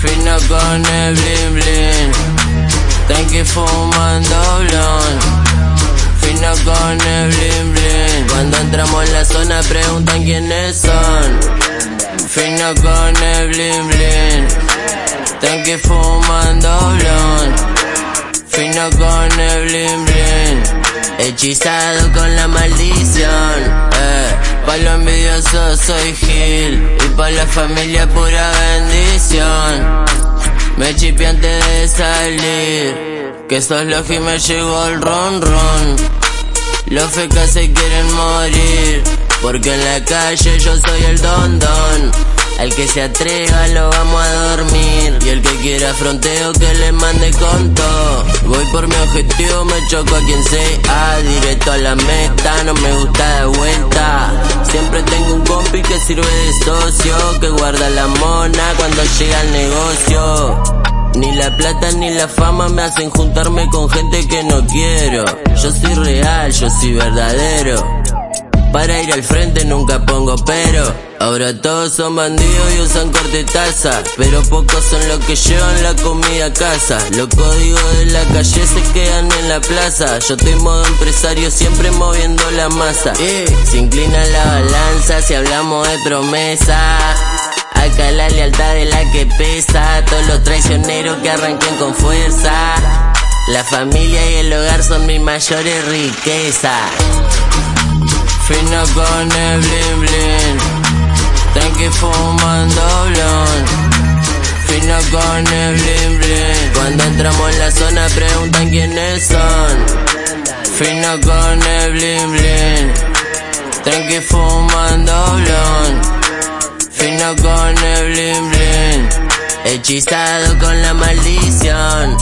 Fino con el blin blin. Tranqui fumando blon. Fino con el blin blin. Cuando entramos en la zona preguntan quiénes son. Fino con el blin blin. Tranqui fumando blon. Fino con el blin blin. Hechizado con la envidioso soy Gil. Y pa' la familia pura bendición. Me chipe antes de salir. Que sos los y me llegó el ron ron. Los fecas se quieren morir. Porque en la calle yo soy el don don. Al que se atreva lo vamos a dormir. Y el que quiera fronteo que le mande con todo. Voy por mi objetivo, me choco a quien sea. Directo a la meta, no me gusta de vuelta. Compi que sirve de socio. Que guarda la mona cuando llega el negocio. Ni la plata ni la fama me hacen juntarme con gente que no quiero. Yo soy real, yo soy verdadero. Para ir al frente nunca pongo pero. Ahora todos son bandidos y usan corte taza. Pero pocos son los que llevan la comida a casa. Los códigos de la calle se quedan en la plaza. Yo estoy modo empresario siempre moviendo la masa. se inclina la balanza si hablamos de promesa. Acá la lealtad de la que pesa. Todos los traicioneros que arranquen con fuerza. La familia y el hogar son mis mayores riquezas. Fino con el blin blin. Tranqui fumando blon. Fino con el blin blin. Cuando entramos en la zona preguntan quiénes son. Fino con el blin blin. Tranqui fumando blon. Fino con el blin blin. Hechizado con la maldición.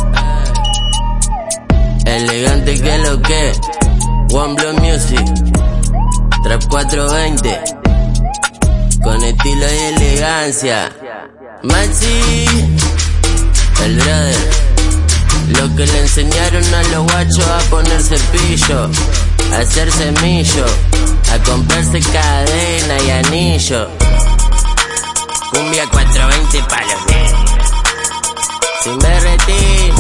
Elegante que lo que. One Blood Music. Trap 420 con estilo y elegancia. Maxi, el brother. Lo que le enseñaron a los guachos a ponerse pillo, a hacer semillo, a comprarse cadena y anillo. Cumbia 420 palos negros. Sin berretín.